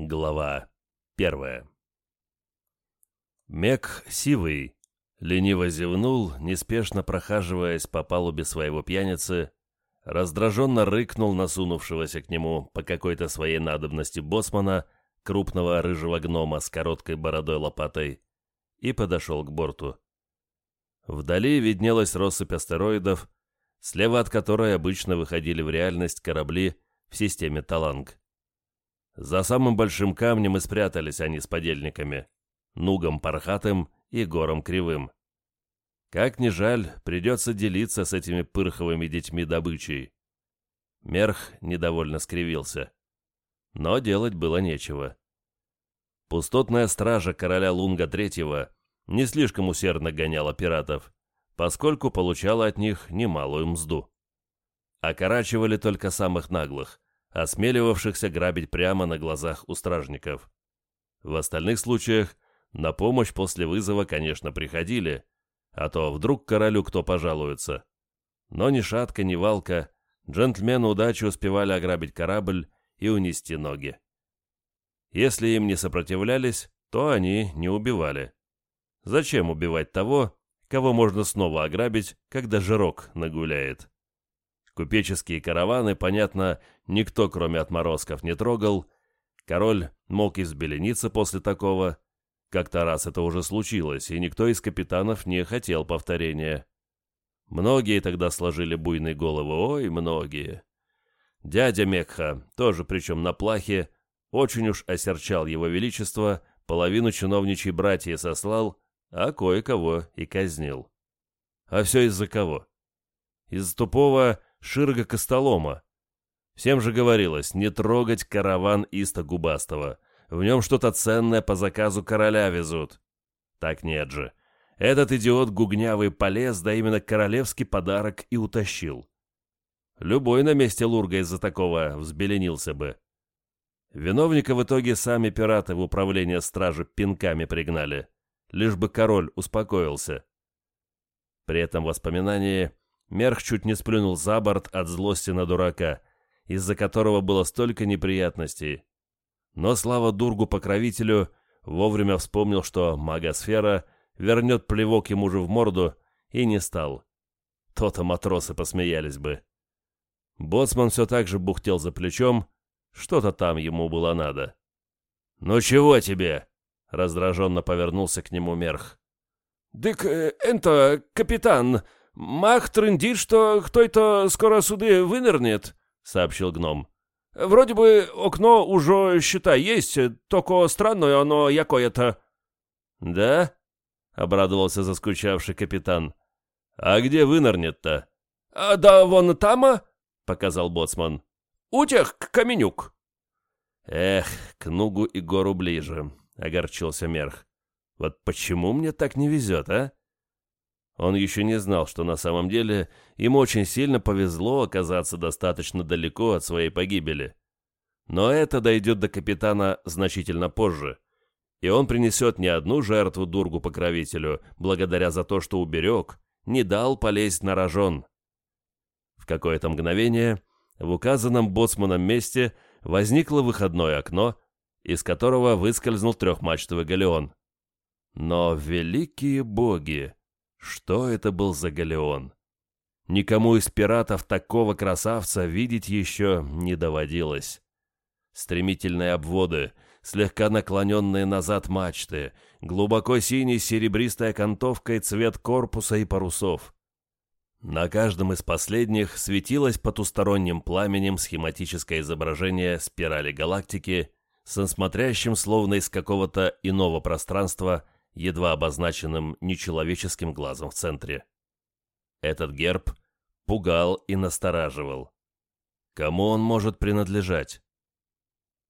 Глава первая Мек Сивый лениво зевнул, неспешно прохаживаясь по палубе своего пьяницы, раздраженно рыкнул насунувшегося к нему по какой-то своей надобности боцмана, крупного рыжего гнома с короткой бородой-лопатой, и подошел к борту. Вдали виднелась россыпь астероидов, слева от которой обычно выходили в реальность корабли в системе Таланг. За самым большим камнем и спрятались они с подельниками, Нугом Пархатым и Гором Кривым. Как ни жаль, придется делиться с этими пырховыми детьми добычей. Мерх недовольно скривился. Но делать было нечего. Пустотная стража короля Лунга Третьего не слишком усердно гоняла пиратов, поскольку получала от них немалую мзду. Окорачивали только самых наглых, осмеливавшихся грабить прямо на глазах у стражников. В остальных случаях на помощь после вызова, конечно, приходили, а то вдруг королю кто пожалуется. Но ни шатка, ни валка, джентльмены удачи успевали ограбить корабль и унести ноги. Если им не сопротивлялись, то они не убивали. Зачем убивать того, кого можно снова ограбить, когда жирок нагуляет? Купеческие караваны, понятно, никто, кроме отморозков, не трогал. Король мог избелениться после такого. Как-то раз это уже случилось, и никто из капитанов не хотел повторения. Многие тогда сложили буйные головы, ой, многие. Дядя Мекха, тоже причем на плахе, очень уж осерчал его величество, половину чиновничьей братья сослал, а кое-кого и казнил. А все из-за кого? Из-за тупого Ширга Костолома. Всем же говорилось не трогать караван Иста Губастого. В нем что-то ценное по заказу короля везут. Так нет же. Этот идиот гугнявый полез, да именно королевский подарок и утащил. Любой на месте Лурга из-за такого взбеленился бы. Виновника в итоге сами пираты в управление стражи пинками пригнали, лишь бы король успокоился. При этом воспоминании Мерх чуть не сплюнул за борт от злости на дурака, из-за которого было столько неприятностей. Но слава Дургу-покровителю вовремя вспомнил, что магосфера вернет плевок ему же в морду, и не стал. То-то матросы посмеялись бы. Боцман все так же бухтел за плечом, что-то там ему было надо. «Ну чего тебе?» — раздраженно повернулся к нему Мерх. «Дык, это, капитан, мах трындит, что кто-то скоро суды вынырнет», — сообщил гном. «Вроде бы окно уже, считай, есть, только странное оно якое-то». «Да?» — обрадовался заскучавший капитан. «А где вынырнет-то?» «А да вон тама», — показал боцман. «Утех, каменюк». «Эх, к Нугу и гору ближе», — огорчился Мерх. «Вот почему мне так не везет, а?» Он еще не знал, что на самом деле ему очень сильно повезло оказаться достаточно далеко от своей погибели. Но это дойдет до капитана значительно позже, и он принесет не одну жертву Дургу-покровителю, благодаря за то, что уберег, не дал полезть на рожон. В какое-то мгновение в указанном боцманом месте возникло выходное окно, из которого выскользнул трехмачтовый галеон. Но великие боги! Что это был за галеон? Никому из пиратов такого красавца видеть еще не доводилось. Стремительные обводы, слегка наклоненные назад мачты, глубоко синий серебристой окантовкой цвет корпуса и парусов. На каждом из последних светилось потусторонним пламенем схематическое изображение спирали галактики с смотрящим словно из какого-то иного пространства едва обозначенным нечеловеческим глазом в центре. Этот герб пугал и настораживал. Кому он может принадлежать?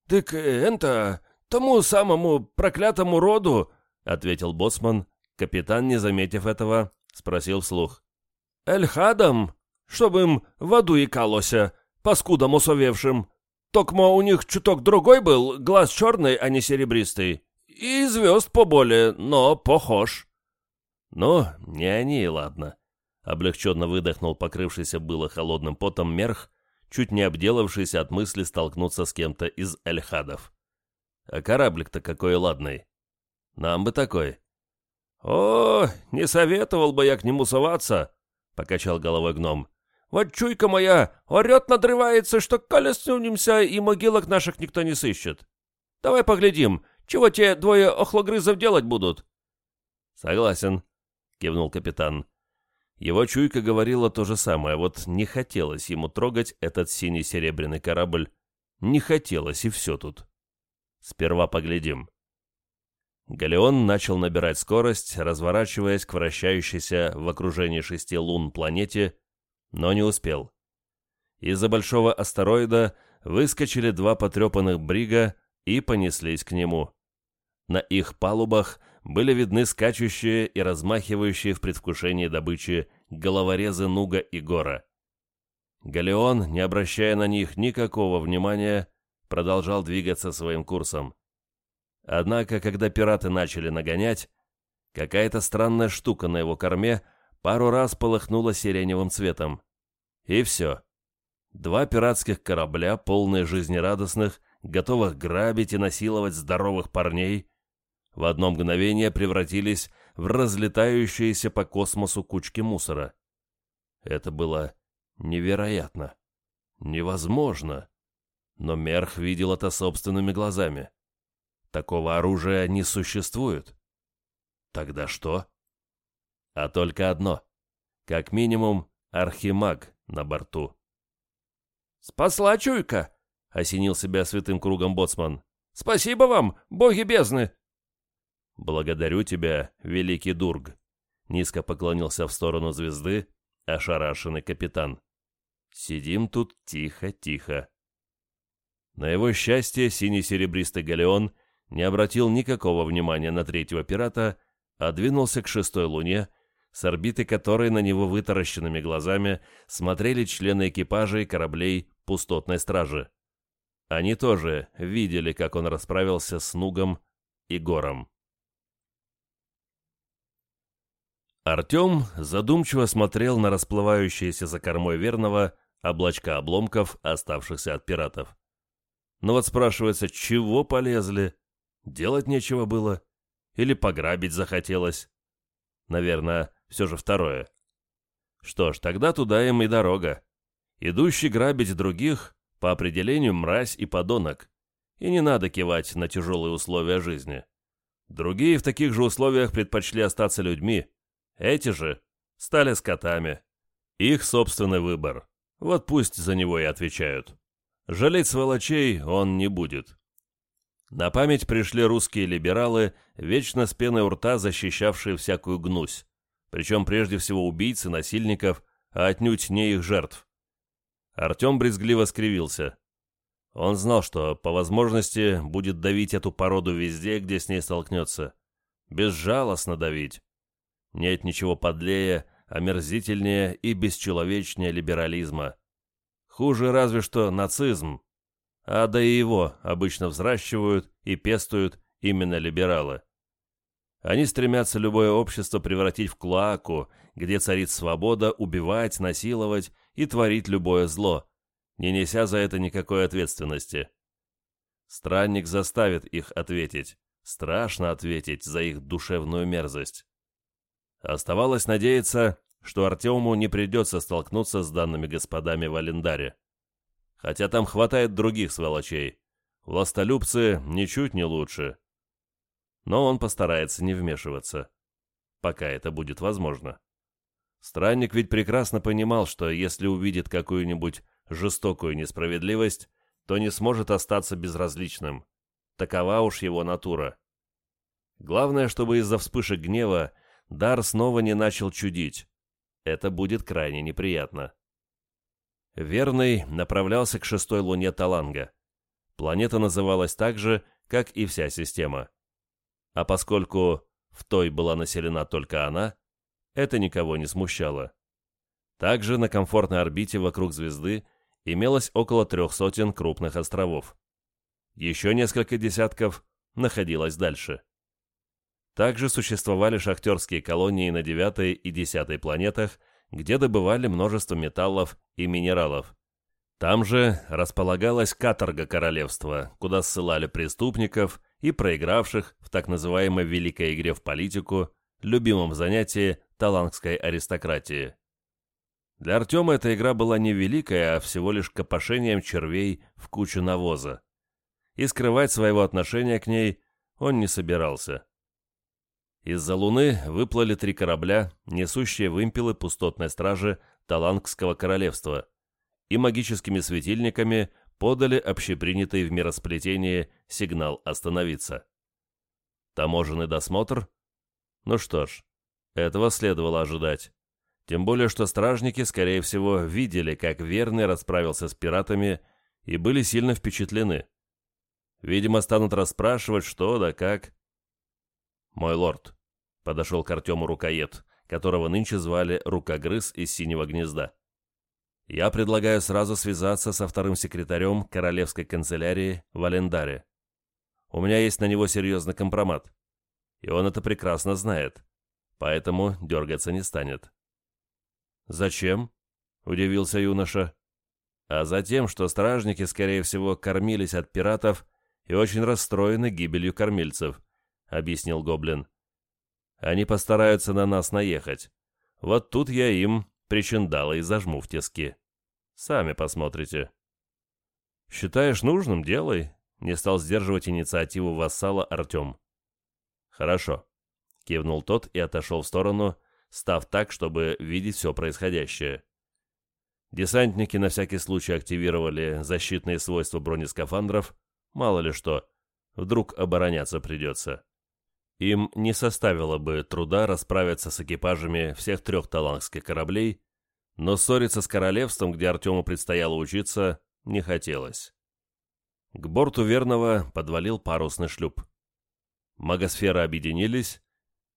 «Так это, тому самому проклятому роду», — ответил боцман. Капитан, не заметив этого, спросил вслух. «Эльхадам, чтобы им в аду икалося, паскудам усовевшим. Токмо у них чуток другой был, глаз черный, а не серебристый. И звезд поболее, но похож». «Ну, не они, ладно», — облегченно выдохнул покрывшийся было холодным потом мерх, чуть не обделавшийся от мысли столкнуться с кем-то из эльхадов. А кораблик-то какой ладный. Нам бы такой. «О, не советовал бы я к нему соваться», — покачал головой гном. «Вот чуйка моя, орет надрывается, что колеснемся, и могилок наших никто не сыщет. Давай поглядим, чего те двое охлогрызов делать будут?» «Согласен», — кивнул капитан. Его чуйка говорила то же самое, вот не хотелось ему трогать этот синий серебряный корабль. Не хотелось, и все тут. Сперва поглядим. Галеон начал набирать скорость, разворачиваясь к вращающейся в окружении шести лун планете, но не успел. Из-за большого астероида выскочили два потрепанных брига и понеслись к нему. На их палубах были видны скачущие и размахивающие в предвкушении добычи головорезы Нуга и Гора. Галеон, не обращая на них никакого внимания, продолжал двигаться своим курсом. Однако, когда пираты начали нагонять, какая-то странная штука на его корме пару раз полыхнула сиреневым цветом. И все. Два пиратских корабля, полные жизнерадостных, готовых грабить и насиловать здоровых парней, в одно мгновение превратились в разлетающиеся по космосу кучки мусора. Это было невероятно. Невозможно. Но Мерх видел это собственными глазами. Такого оружия не существует. Тогда что? А только одно. Как минимум, архимаг на борту. «Спасла чуйка!» — осенил себя святым кругом боцман. «Спасибо вам, боги бездны!» «Благодарю тебя, великий Дург!» — низко поклонился в сторону звезды ошарашенный капитан. «Сидим тут тихо-тихо». На его счастье, синий-серебристый галеон — не обратил никакого внимания на третьего пирата, а двинулся к шестой луне, с орбиты которой на него вытаращенными глазами смотрели члены экипажей кораблей пустотной стражи. Они тоже видели, как он расправился с Нугом и Гором. Артем задумчиво смотрел на расплывающиеся за кормой верного облачка обломков, оставшихся от пиратов. Но вот спрашивается, чего полезли? Делать нечего было? Или пограбить захотелось? Наверное, все же второе. Что ж, тогда туда им и дорога. Идущий грабить других, по определению мразь и подонок. И не надо кивать на тяжелые условия жизни. Другие в таких же условиях предпочли остаться людьми. Эти же стали скотами. Их собственный выбор. Вот пусть за него и отвечают. Жалеть сволочей он не будет. На память пришли русские либералы, вечно с пеной у рта защищавшие всякую гнусь, причем прежде всего убийцы, насильников, а отнюдь не их жертв. Артем брезгливо скривился. Он знал, что по возможности будет давить эту породу везде, где с ней столкнется. Безжалостно давить. Нет ничего подлее, омерзительнее и бесчеловечнее либерализма. Хуже разве что нацизм, а да и его обычно взращивают и пестуют именно либералы. Они стремятся любое общество превратить в клоаку, где царит свобода убивать, насиловать и творить любое зло, не неся за это никакой ответственности. Странник заставит их ответить, страшно ответить за их душевную мерзость. Оставалось надеяться, что Артему не придется столкнуться с данными господами в Алендаре хотя там хватает других сволочей. Властолюбцы ничуть не лучше. Но он постарается не вмешиваться, пока это будет возможно. Странник ведь прекрасно понимал, что если увидит какую-нибудь жестокую несправедливость, то не сможет остаться безразличным. Такова уж его натура. Главное, чтобы из-за вспышек гнева Дар снова не начал чудить. Это будет крайне неприятно. Верный направлялся к шестой луне Таланга. Планета называлась так же, как и вся система. А поскольку в той была населена только она, это никого не смущало. Также на комфортной орбите вокруг звезды имелось около трех сотен крупных островов. Еще несколько десятков находилось дальше. Также существовали шахтерские колонии на девятой и десятой планетах, где добывали множество металлов и минералов. Там же располагалась каторга королевства, куда ссылали преступников и проигравших в так называемой «великой игре в политику», любимом занятии талангской аристократии. Для Артема эта игра была не великая, а всего лишь копошением червей в кучу навоза. И скрывать своего отношения к ней он не собирался. Из-за луны выплыли три корабля, несущие вымпелы пустотной стражи Талангского королевства, и магическими светильниками подали общепринятый в миросплетении сигнал остановиться. Таможенный досмотр? Ну что ж, этого следовало ожидать. Тем более, что стражники, скорее всего, видели, как Верный расправился с пиратами и были сильно впечатлены. Видимо, станут расспрашивать, что да как. «Мой лорд», — подошел к Артему рукоед, которого нынче звали Рукогрыз из Синего Гнезда. «Я предлагаю сразу связаться со вторым секретарем Королевской канцелярии в Алендаре. У меня есть на него серьезный компромат, и он это прекрасно знает, поэтому дергаться не станет». «Зачем?» — удивился юноша. «А за тем, что стражники, скорее всего, кормились от пиратов и очень расстроены гибелью кормильцев», — объяснил Гоблин. «Они постараются на нас наехать. Вот тут я им причиндала и зажму в тиски. Сами посмотрите». «Считаешь нужным? Делай», — не стал сдерживать инициативу вассала Артем. «Хорошо», — кивнул тот и отошел в сторону, став так, чтобы видеть все происходящее. Десантники на всякий случай активировали защитные свойства бронескафандров, Мало ли что, вдруг обороняться придется. Им не составило бы труда расправиться с экипажами всех трех талангских кораблей, но ссориться с королевством, где Артему предстояло учиться, не хотелось. К борту Верного подвалил парусный шлюп. Магосферы объединились,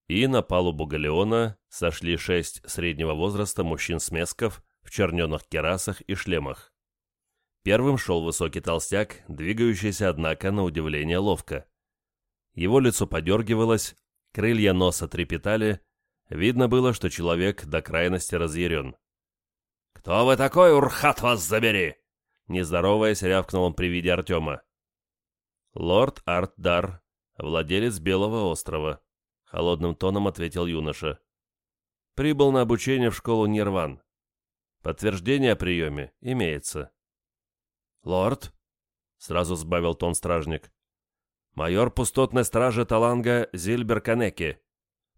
и на палубу галеона сошли шесть среднего возраста мужчин-смесков в черненых керасах и шлемах. Первым шел высокий толстяк, двигающийся, однако, на удивление ловко. Его лицо подергивалось, крылья носа трепетали, видно было, что человек до крайности разъярен. «Кто вы такой, Урхат вас забери?» Не здороваясь, рявкнул он при виде Артема. «Лорд Артдар, владелец Белого острова», — холодным тоном ответил юноша. «Прибыл на обучение в школу Нирван. Подтверждение о приеме имеется». «Лорд?» — сразу сбавил тон стражник. «Майор пустотной стражи Таланга Зильбер Канеки.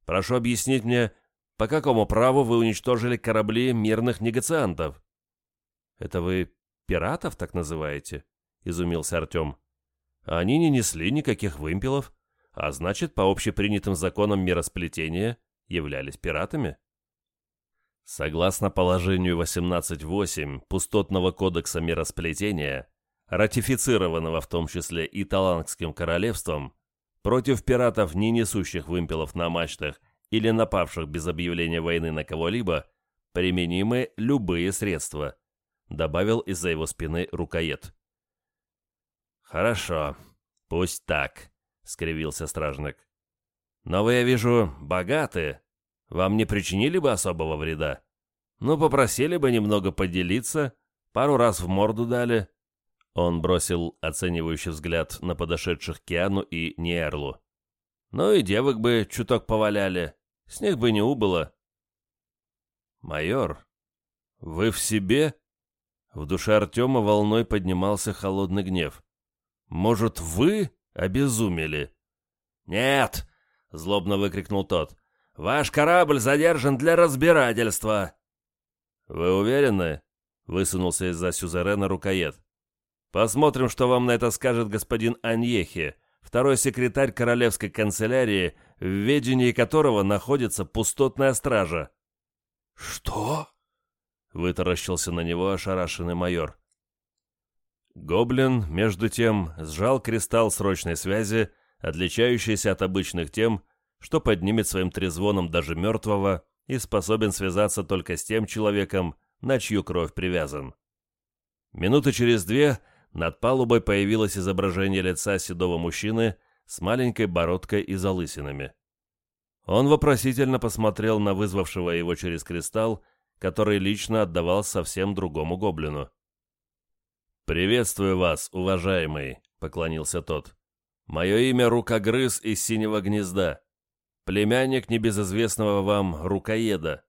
Прошу объяснить мне, по какому праву вы уничтожили корабли мирных негациантов?» «Это вы пиратов так называете?» — изумился Артем. «Они не несли никаких вымпелов, а значит, по общепринятым законам миросплетения являлись пиратами?» Согласно положению 18.8 Пустотного кодекса миросплетения, ратифицированного в том числе и Талангским королевством, против пиратов, не несущих вымпелов на мачтах или напавших без объявления войны на кого-либо, применимы любые средства, добавил из-за его спины рукоед. «Хорошо, пусть так», — скривился стражник. «Но вы, я вижу, богаты, вам не причинили бы особого вреда? Ну, попросили бы немного поделиться, пару раз в морду дали». Он бросил оценивающий взгляд на подошедших Киану и Ниэрлу. «Ну и девок бы чуток поваляли, с них бы не убыло». «Майор, вы в себе?» В душе Артема волной поднимался холодный гнев. «Может, вы обезумели?» «Нет!» — злобно выкрикнул тот. Ваш корабль задержан для разбирательства!» «Вы уверены?» — высунулся из-за сюзерена рукоед. «Посмотрим, что вам на это скажет господин Аньехи, второй секретарь королевской канцелярии, в ведении которого находится пустотная стража». «Что?» — вытаращился на него ошарашенный майор. Гоблин, между тем, сжал кристалл срочной связи, отличающийся от обычных тем, что поднимет своим трезвоном даже мертвого и способен связаться только с тем человеком, на чью кровь привязан. Минуты через две над палубой появилось изображение лица седого мужчины с маленькой бородкой и залысинами. Он вопросительно посмотрел на вызвавшего его через кристалл, который лично отдавал совсем другому гоблину. «Приветствую вас, уважаемый», — поклонился тот. «Мое имя Рукогрыз из Синего Гнезда, племянник небезызвестного вам Рукоеда.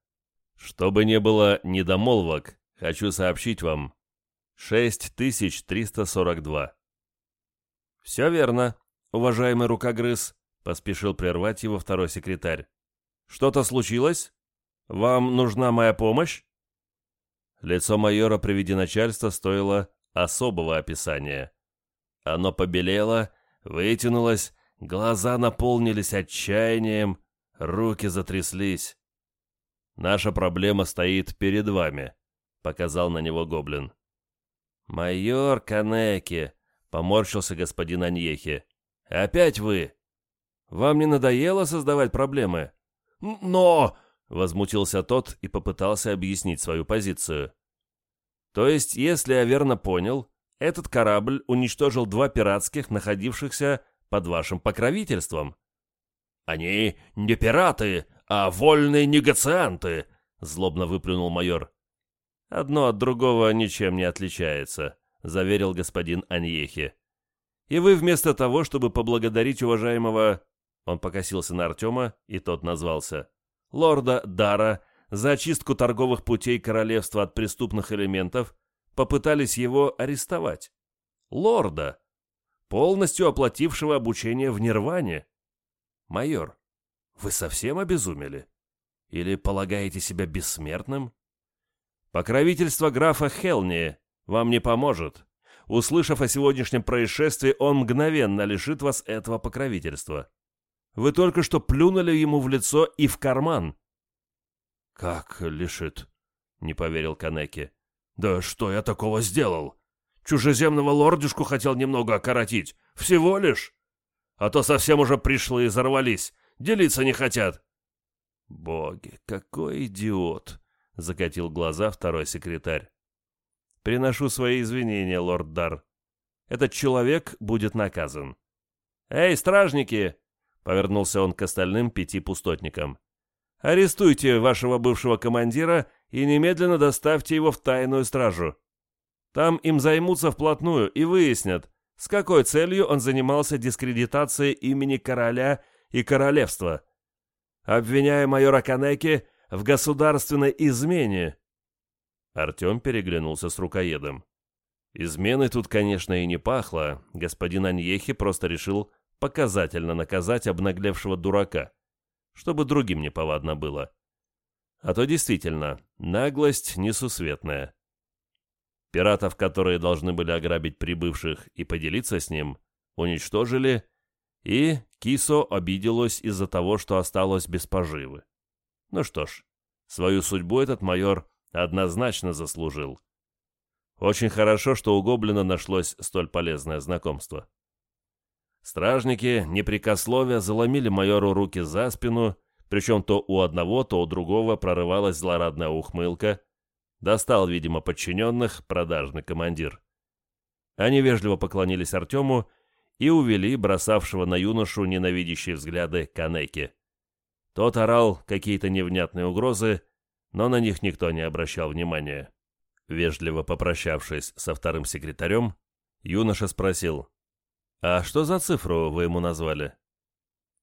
Чтобы не было недомолвок, хочу сообщить вам. 6342». «Все верно, уважаемый Рукогрыз», — поспешил прервать его второй секретарь. «Что-то случилось? Вам нужна моя помощь?» Лицо майора при виде начальства стоило особого описания. Оно побелело, вытянулось, глаза наполнились отчаянием, руки затряслись. «Наша проблема стоит перед вами», — показал на него гоблин. «Майор Канеки», — поморщился господин Аньехи. «Опять вы? Вам не надоело создавать проблемы?» «Но...» — возмутился тот и попытался объяснить свою позицию. То есть, если я верно понял, этот корабль уничтожил два пиратских, находившихся под вашим покровительством. Они не пираты, а вольные негацианты, злобно выплюнул майор. Одно от другого ничем не отличается, заверил господин Аньехи. И вы вместо того, чтобы поблагодарить уважаемого... Он покосился на Артема, и тот назвался. Лорда Дара за очистку торговых путей королевства от преступных элементов, попытались его арестовать. Лорда, полностью оплатившего обучение в Нирване. Майор, вы совсем обезумели? Или полагаете себя бессмертным? Покровительство графа Хелни вам не поможет. Услышав о сегодняшнем происшествии, он мгновенно лишит вас этого покровительства. Вы только что плюнули ему в лицо и в карман. «Как лишит?» — не поверил Канеки. «Да что я такого сделал? Чужеземного лордюшку хотел немного окоротить. Всего лишь? А то совсем уже пришли и взорвались. Делиться не хотят». «Боги, какой идиот!» — закатил глаза второй секретарь. «Приношу свои извинения, лорд Дар. Этот человек будет наказан». «Эй, стражники!» — повернулся он к остальным пяти пустотникам. Арестуйте вашего бывшего командира и немедленно доставьте его в тайную стражу. Там им займутся вплотную и выяснят, с какой целью он занимался дискредитацией имени короля и королевства. Обвиняю майора Канеки в государственной измене. Артем переглянулся с рукоедом. Изменой тут, конечно, и не пахло. Господин Аньехи просто решил показательно наказать обнаглевшего дурака чтобы другим не повадно было. А то действительно, наглость несусветная. Пиратов, которые должны были ограбить прибывших и поделиться с ним, уничтожили, и Кисо обиделась из-за того, что осталось без поживы. Ну что ж, свою судьбу этот майор однозначно заслужил. Очень хорошо, что у Гоблина нашлось столь полезное знакомство. Стражники, непрекословия, заломили майору руки за спину, причем то у одного, то у другого прорывалась злорадная ухмылка. Достал, видимо, подчиненных продажный командир. Они вежливо поклонились Артему и увели бросавшего на юношу ненавидящие взгляды Канеки. Тот орал какие-то невнятные угрозы, но на них никто не обращал внимания. Вежливо попрощавшись со вторым секретарем, юноша спросил — «А что за цифру вы ему назвали?»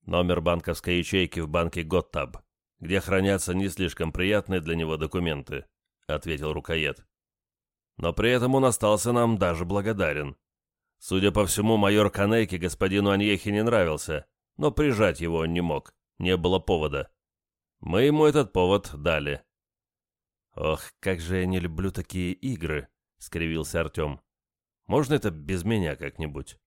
«Номер банковской ячейки в банке Готтаб, где хранятся не слишком приятные для него документы», — ответил рукоед. «Но при этом он остался нам даже благодарен. Судя по всему, майор Канейки господину Аньехи не нравился, но прижать его он не мог, не было повода. Мы ему этот повод дали». «Ох, как же я не люблю такие игры», — скривился Артем. «Можно это без меня как-нибудь?»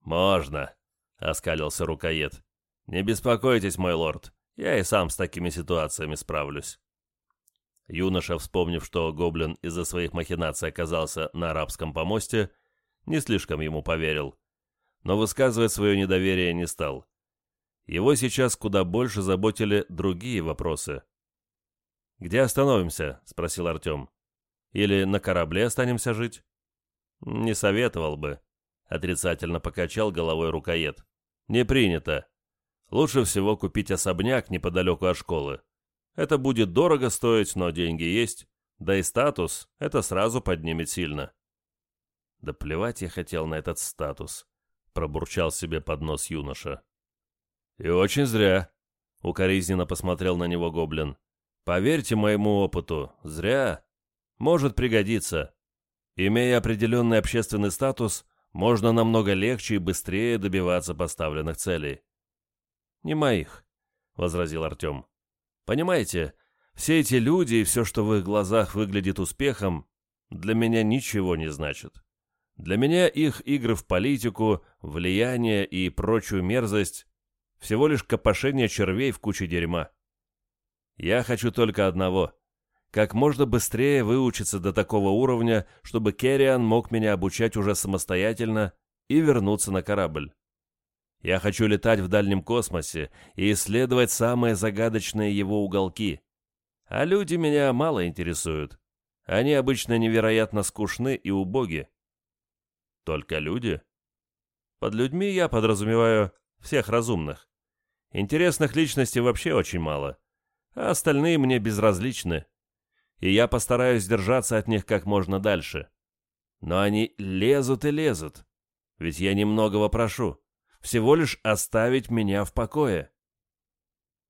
«Можно», — оскалился рукоед. «Не беспокойтесь, мой лорд, я и сам с такими ситуациями справлюсь». Юноша, вспомнив, что гоблин из-за своих махинаций оказался на арабском помосте, не слишком ему поверил, но высказывать свое недоверие не стал. Его сейчас куда больше заботили другие вопросы. «Где остановимся?» — спросил Артем. «Или на корабле останемся жить?» «Не советовал бы», Отрицательно покачал головой рукоед. «Не принято. Лучше всего купить особняк неподалеку от школы. Это будет дорого стоить, но деньги есть. Да и статус это сразу поднимет сильно». Да плевать я хотел на этот статус, пробурчал себе под нос юноша. И очень зря, укоризненно посмотрел на него гоблин. Поверьте моему опыту, зря. Может пригодиться. Имея определенный общественный статус, можно намного легче и быстрее добиваться поставленных целей. «Не моих», — возразил Артем. «Понимаете, все эти люди и все, что в их глазах выглядит успехом, для меня ничего не значит. Для меня их игры в политику, влияние и прочую мерзость — всего лишь копошение червей в куче дерьма. Я хочу только одного — как можно быстрее выучиться до такого уровня, чтобы Керриан мог меня обучать уже самостоятельно и вернуться на корабль. Я хочу летать в дальнем космосе и исследовать самые загадочные его уголки. А люди меня мало интересуют. Они обычно невероятно скучны и убоги. Только люди? Под людьми я подразумеваю всех разумных. Интересных личностей вообще очень мало, а остальные мне безразличны, и я постараюсь держаться от них как можно дальше. Но они лезут и лезут, ведь я немногого прошу, всего лишь оставить меня в покое.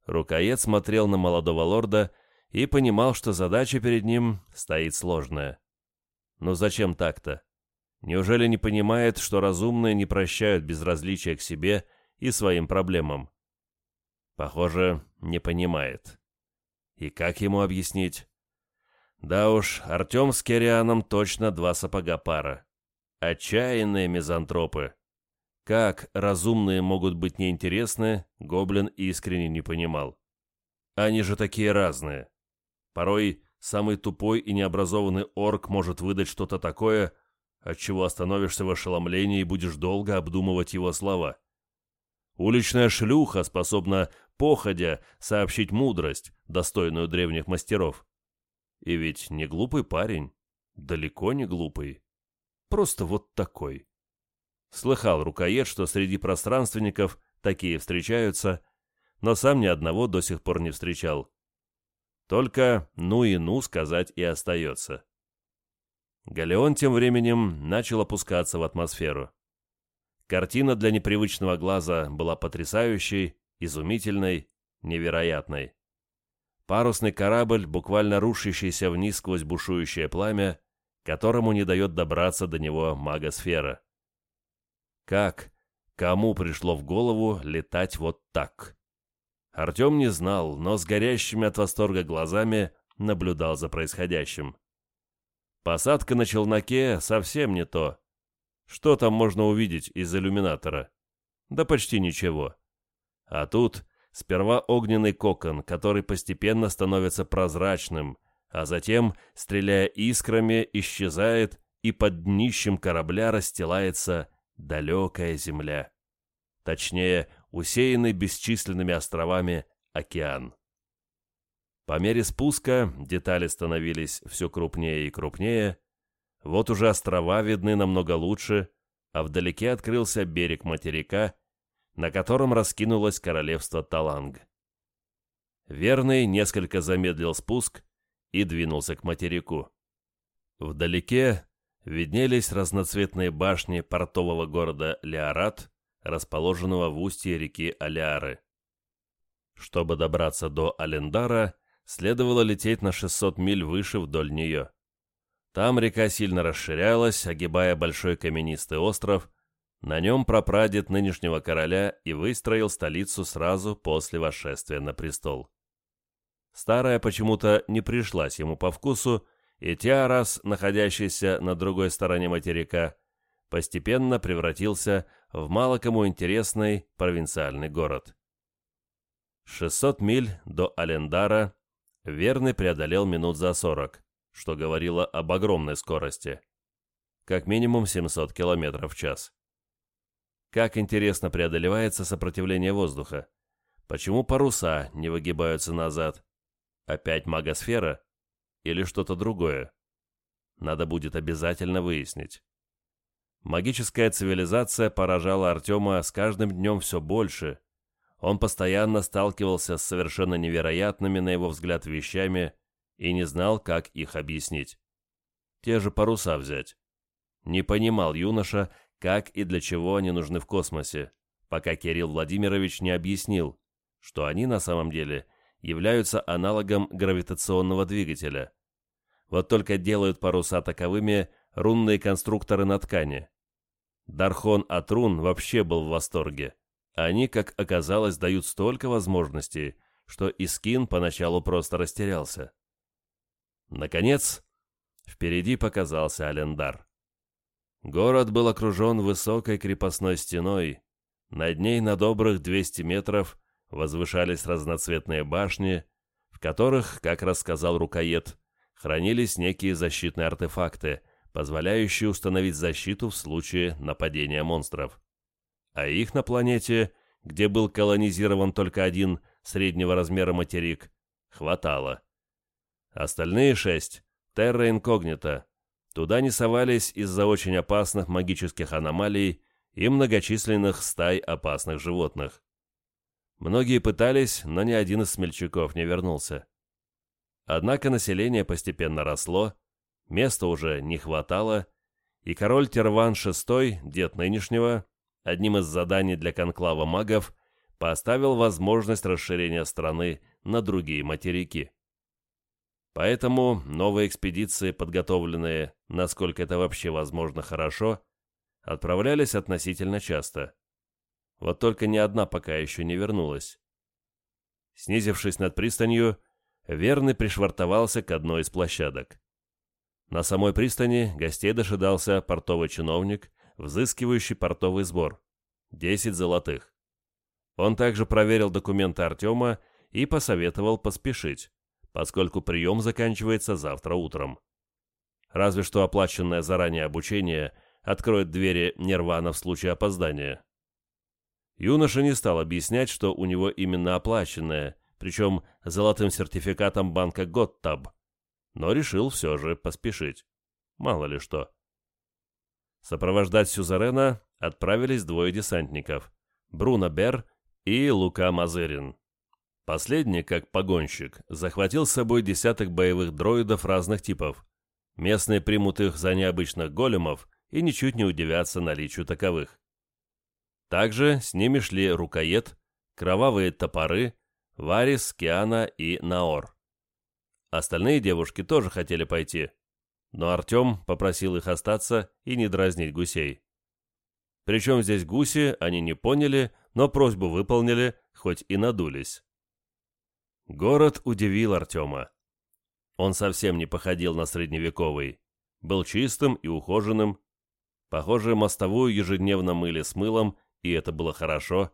Рукоед смотрел на молодого лорда и понимал, что задача перед ним стоит сложная. Но зачем так-то? Неужели не понимает, что разумные не прощают безразличия к себе и своим проблемам? Похоже, не понимает. И как ему объяснить? Да уж, Артем с Керианом точно два сапога пара. Отчаянные мизантропы. Как разумные могут быть неинтересны, Гоблин искренне не понимал. Они же такие разные. Порой самый тупой и необразованный орк может выдать что-то такое, от чего остановишься в ошеломлении и будешь долго обдумывать его слова. Уличная шлюха способна, походя, сообщить мудрость, достойную древних мастеров. И ведь не глупый парень, далеко не глупый, просто вот такой. Слыхал рукоед, что среди пространственников такие встречаются, но сам ни одного до сих пор не встречал. Только «ну и ну» сказать и остается. Галеон тем временем начал опускаться в атмосферу. Картина для непривычного глаза была потрясающей, изумительной, невероятной. Парусный корабль, буквально рушащийся вниз сквозь бушующее пламя, которому не дает добраться до него магосфера. Как, кому пришло в голову летать вот так? Артем не знал, но с горящими от восторга глазами наблюдал за происходящим. Посадка на челноке совсем не то. Что там можно увидеть из иллюминатора? Да почти ничего. А тут сперва огненный кокон, который постепенно становится прозрачным, а затем, стреляя искрами, исчезает, и под днищем корабля расстилается далекая земля. Точнее, усеянный бесчисленными островами океан. По мере спуска детали становились все крупнее и крупнее, вот уже острова видны намного лучше, а вдалеке открылся берег материка, на котором раскинулось королевство Таланг. Верный несколько замедлил спуск и двинулся к материку. Вдалеке виднелись разноцветные башни портового города Леорат, расположенного в устье реки Алиары. Чтобы добраться до Алендара, следовало лететь на 600 миль выше вдоль нее. Там река сильно расширялась, огибая большой каменистый остров, на нем прапрадед нынешнего короля и выстроил столицу сразу после восшествия на престол. Старая почему-то не пришлась ему по вкусу, и Тиарас, находящийся на другой стороне материка, постепенно превратился в мало кому интересный провинциальный город. 600 миль до Алендара Верный преодолел минут за 40, что говорило об огромной скорости. Как минимум 700 км в час. Как интересно преодолевается сопротивление воздуха. Почему паруса не выгибаются назад? Опять магосфера? Или что-то другое? Надо будет обязательно выяснить. Магическая цивилизация поражала Артема с каждым днем все больше. Он постоянно сталкивался с совершенно невероятными, на его взгляд, вещами и не знал, как их объяснить. Те же паруса взять. Не понимал юноша, как и для чего они нужны в космосе, пока Кирилл Владимирович не объяснил, что они на самом деле являются аналогом гравитационного двигателя. Вот только делают паруса таковыми рунные конструкторы на ткани. Дархон от рун вообще был в восторге. Они, как оказалось, дают столько возможностей, что Искин поначалу просто растерялся. Наконец, впереди показался Алендар. Город был окружен высокой крепостной стеной. Над ней на добрых 200 метров возвышались разноцветные башни, в которых, как рассказал рукоед, хранились некие защитные артефакты, позволяющие установить защиту в случае нападения монстров. А их на планете, где был колонизирован только один среднего размера материк, хватало. Остальные шесть — терра инкогнита. Туда не совались из-за очень опасных магических аномалий и многочисленных стай опасных животных. Многие пытались, но ни один из смельчаков не вернулся. Однако население постепенно росло, места уже не хватало, и король Терван VI, дед нынешнего, одним из заданий для конклава магов, поставил возможность расширения страны на другие материки. Поэтому новые экспедиции, подготовленные, насколько это вообще возможно хорошо, отправлялись относительно часто. Вот только ни одна пока еще не вернулась. Снизившись над пристанью, Верный пришвартовался к одной из площадок. На самой пристани гостей дожидался портовый чиновник, взыскивающий портовый сбор – 10 золотых. Он также проверил документы Артема и посоветовал поспешить, поскольку прием заканчивается завтра утром. Разве что оплаченное заранее обучение откроет двери Нирвана в случае опоздания. Юноша не стал объяснять, что у него именно оплаченное, причем золотым сертификатом банка Готтаб, но решил все же поспешить. Мало ли что. Сопровождать Сюзерена отправились двое десантников – Бруно Бер и Лука Мазерин. Последний, как погонщик, захватил с собой десяток боевых дроидов разных типов. Местные примут их за необычных големов и ничуть не удивятся наличию таковых. Также с ними шли рукоед, кровавые топоры, Варис, Киана и Наор. Остальные девушки тоже хотели пойти, но Артем попросил их остаться и не дразнить гусей. Причем здесь гуси, они не поняли, но просьбу выполнили, хоть и надулись. Город удивил Артема. Он совсем не походил на средневековый. Был чистым и ухоженным. Похоже, мостовую ежедневно мыли с мылом, и это было хорошо.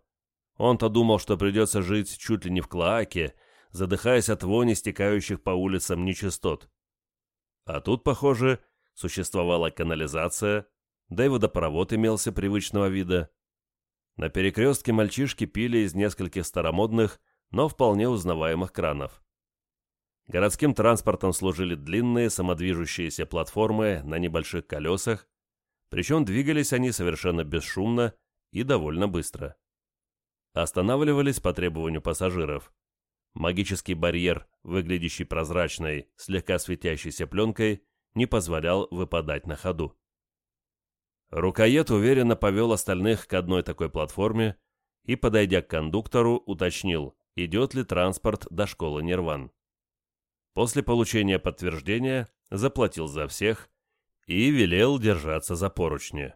Он-то думал, что придется жить чуть ли не в клоаке, задыхаясь от вони стекающих по улицам нечистот. А тут, похоже, существовала канализация, да и водопровод имелся привычного вида. На перекрестке мальчишки пили из нескольких старомодных, но вполне узнаваемых кранов. Городским транспортом служили длинные самодвижущиеся платформы на небольших колесах, причем двигались они совершенно бесшумно и довольно быстро. Останавливались по требованию пассажиров. Магический барьер, выглядящий прозрачной, слегка светящейся пленкой, не позволял выпадать на ходу. Рукоед уверенно повел остальных к одной такой платформе и, подойдя к кондуктору, уточнил, идет ли транспорт до школы Нирван. После получения подтверждения заплатил за всех и велел держаться за поручни.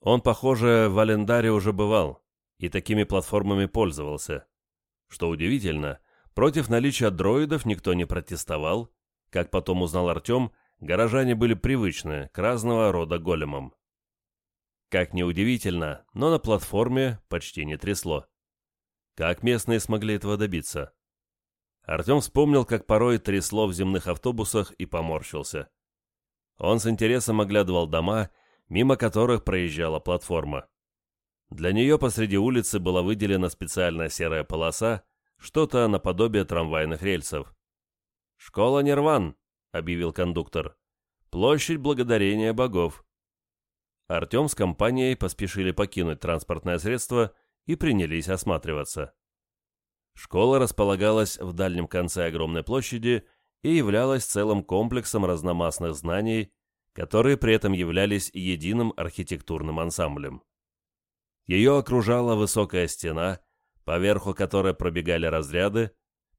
Он, похоже, в Алендаре уже бывал и такими платформами пользовался. Что удивительно, против наличия дроидов никто не протестовал. Как потом узнал Артем, горожане были привычны к разного рода големам. Как ни удивительно, но на платформе почти не трясло. Как местные смогли этого добиться? Артем вспомнил, как порой трясло в земных автобусах и поморщился. Он с интересом оглядывал дома, мимо которых проезжала платформа. Для нее посреди улицы была выделена специальная серая полоса, что-то наподобие трамвайных рельсов. «Школа Нирван», — объявил кондуктор. «Площадь благодарения богов». Артем с компанией поспешили покинуть транспортное средство и принялись осматриваться. Школа располагалась в дальнем конце огромной площади и являлась целым комплексом разномастных знаний, которые при этом являлись единым архитектурным ансамблем. Ее окружала высокая стена, поверху которой пробегали разряды,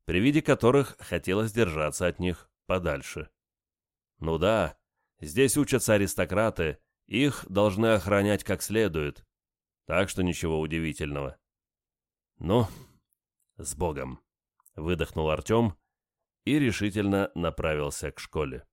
при виде которых хотелось держаться от них подальше. Ну да, здесь учатся аристократы, их должны охранять как следует, так что ничего удивительного. Ну, с Богом, выдохнул Артем и решительно направился к школе.